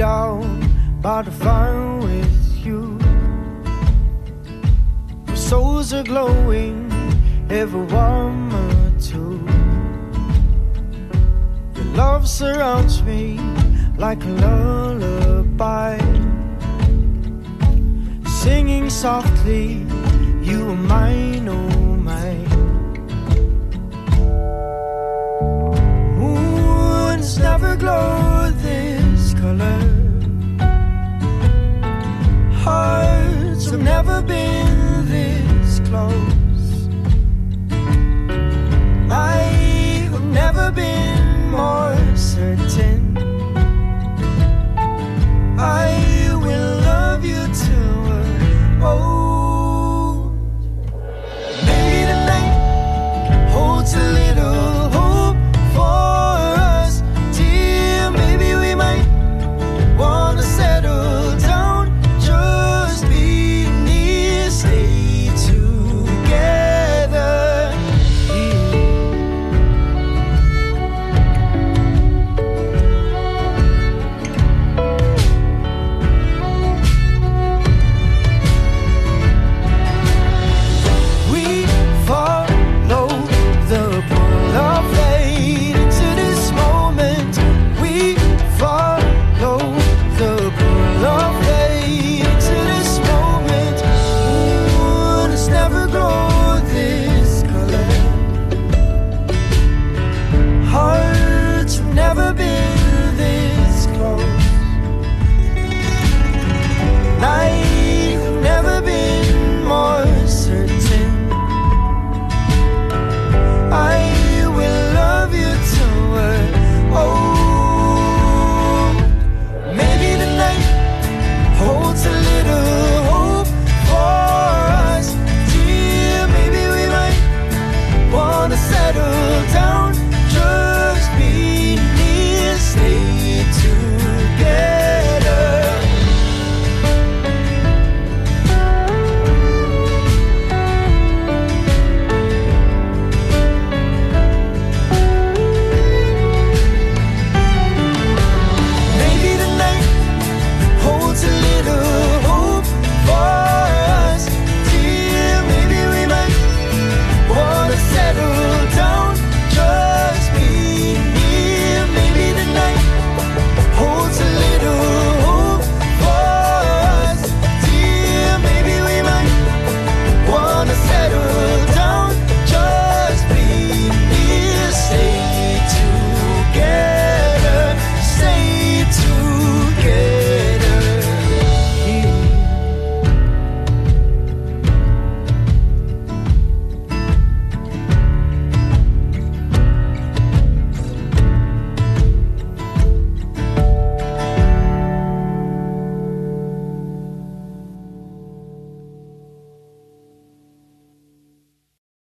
start the fire with you. Our souls are glowing, every warm or two. Your love surrounds me like a lullaby. Singing softly, you are mine, oh mine. Moons never glow never been this close. I've never been more certain. settle down